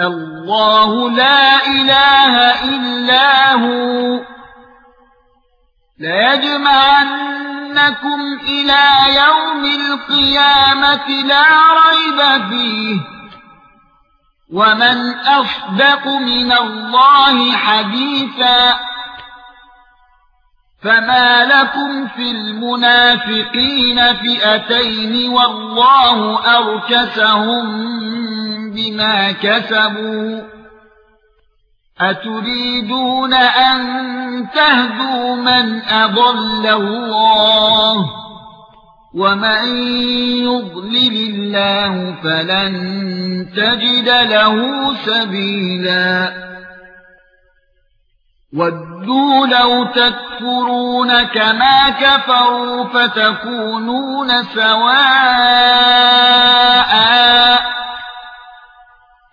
الله لا إله إلا هو. لا يجمعنكم إلى يوم القيامة لا ريب فيه. ومن أصدق من الله حديثا فما لكم في المنافقين فئتين والله أركسهم بما كسبوا أتريدون أن تهدوا من أضل الله ومن يضلل الله فلن تجد له سبيلا ودوا لو تكفرون كما كفروا فتكونون سواء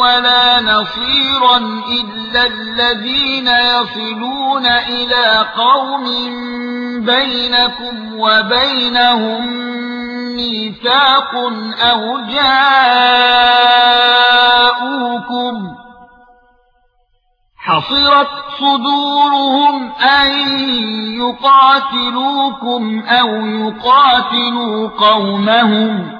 وَلَا نَصِيرًا إِلَّا الَّذِينَ يَصِلُونَ إِلَى قَوْمٍ بَيْنَكُمْ وَبَيْنَهُم مِّيثَاقٌ أَوْ جَاءُوكُمْ حصرت صدورهم أن يقاتلوكم أو يقاتلوا قومهم